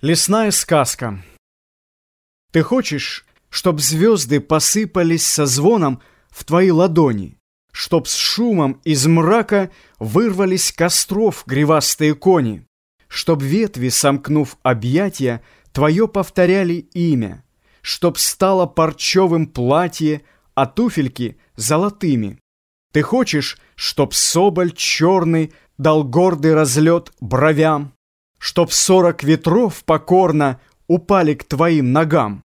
Лесная сказка Ты хочешь, чтоб звезды посыпались со звоном в твои ладони, Чтоб с шумом из мрака вырвались костров гривастые кони, Чтоб ветви, сомкнув объятия, твое повторяли имя, Чтоб стало парчевым платье, а туфельки золотыми. Ты хочешь, чтоб соболь черный дал гордый разлет бровям, Чтоб сорок ветров покорно упали к твоим ногам,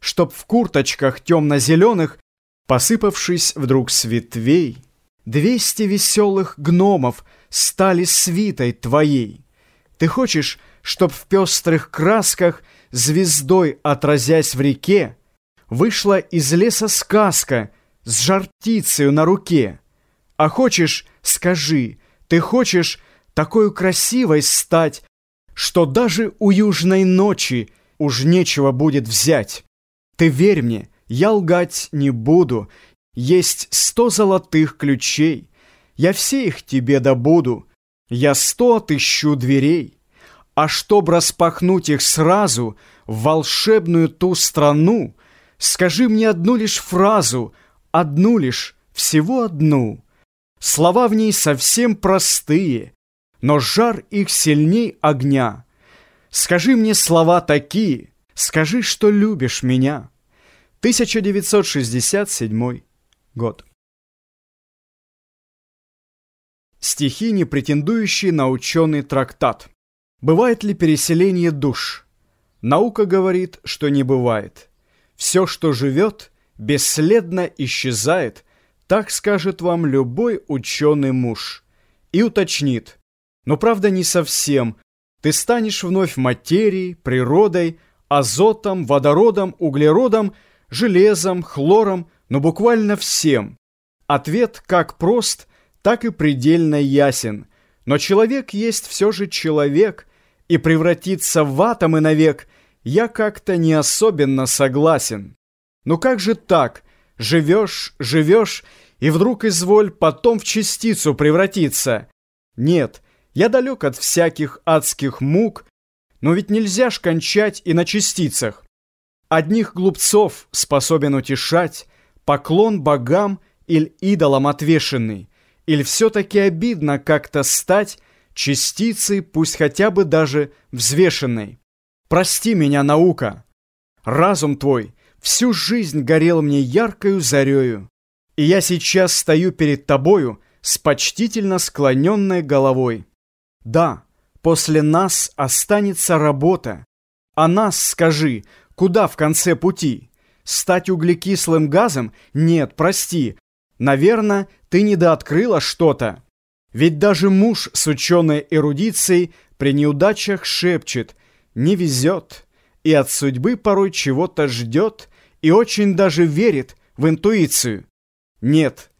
Чтоб в курточках темно-зеленых, посыпавшись вдруг с ветвей, Двести веселых гномов стали свитой твоей. Ты хочешь, чтоб в пестрых красках, звездой отразясь в реке, Вышла из леса сказка с жартицею на руке. А хочешь, скажи, ты хочешь такой красивой стать, что даже у южной ночи уж нечего будет взять. Ты верь мне, я лгать не буду, есть сто золотых ключей, я все их тебе добуду, я сто отыщу дверей. А чтоб распахнуть их сразу в волшебную ту страну, скажи мне одну лишь фразу, одну лишь, всего одну. Слова в ней совсем простые, но жар их сильней огня. Скажи мне слова такие, скажи, что любишь меня. 1967 год. Стихи, не претендующие на ученый трактат. Бывает ли переселение душ? Наука говорит, что не бывает. Все, что живет, бесследно исчезает, так скажет вам любой ученый муж. И уточнит – но правда не совсем. Ты станешь вновь материей, природой, азотом, водородом, углеродом, железом, хлором, но буквально всем. Ответ как прост, так и предельно ясен. Но человек есть все же человек, и превратиться в атомы навек я как-то не особенно согласен. Ну как же так? Живешь, живешь, и вдруг изволь потом в частицу превратиться. Нет, я далек от всяких адских мук, но ведь нельзя ж кончать и на частицах. Одних глупцов способен утешать поклон богам или идолам отвешенный, или все-таки обидно как-то стать частицей, пусть хотя бы даже взвешенной. Прости меня, наука. Разум твой всю жизнь горел мне яркою зарею, и я сейчас стою перед тобою с почтительно склоненной головой. Да, после нас останется работа. А нас, скажи, куда в конце пути? Стать углекислым газом? Нет, прости. Наверное, ты недооткрыла что-то. Ведь даже муж с ученой эрудицией при неудачах шепчет «не везет» и от судьбы порой чего-то ждет и очень даже верит в интуицию. Нет,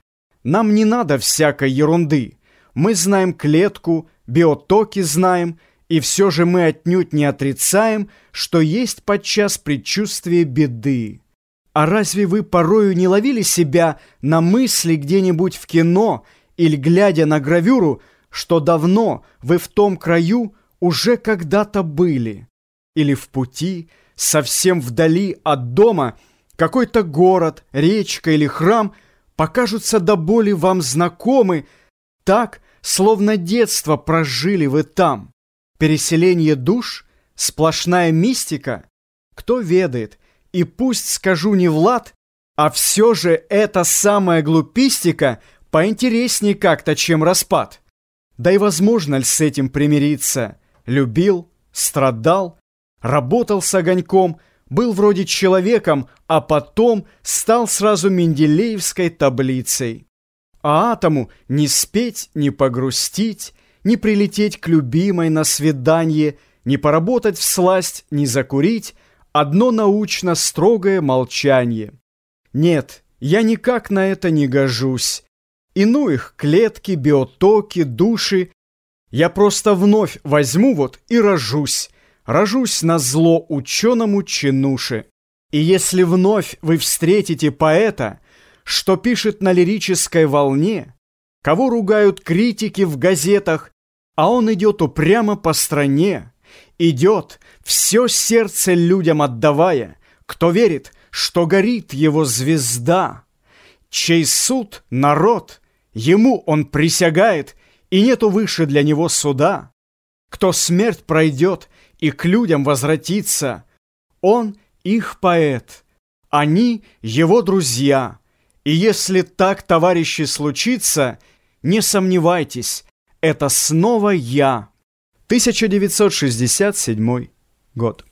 нам не надо всякой ерунды. Мы знаем клетку, биотоки знаем, и все же мы отнюдь не отрицаем, что есть подчас предчувствие беды. А разве вы порою не ловили себя на мысли где-нибудь в кино или глядя на гравюру, что давно вы в том краю уже когда-то были? Или в пути, совсем вдали от дома, какой-то город, речка или храм покажутся до боли вам знакомы, так, Словно детство прожили вы там. Переселение душ, сплошная мистика. Кто ведает, и пусть скажу не Влад, а все же эта самая глупистика поинтереснее как-то, чем распад. Да и возможно ли с этим примириться? Любил, страдал, работал с огоньком, был вроде человеком, а потом стал сразу Менделеевской таблицей. А атому не спеть, не погрустить, не прилететь к любимой на свидание, не поработать в сласть, не закурить, одно научно строгое молчание. Нет, я никак на это не гожусь. Ину их клетки, биотоки, души. Я просто вновь возьму вот и рожусь. Рожусь на зло ученому чинуше. И если вновь вы встретите поэта, что пишет на лирической волне, кого ругают критики в газетах, а он идет упрямо по стране, Идет, все сердце людям отдавая, Кто верит, что горит его звезда. Чей суд — народ, ему он присягает, И нету выше для него суда. Кто смерть пройдет и к людям возвратится, Он их поэт, они его друзья. И если так, товарищи, случится, не сомневайтесь, это снова я. 1967 год.